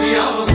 Diablo.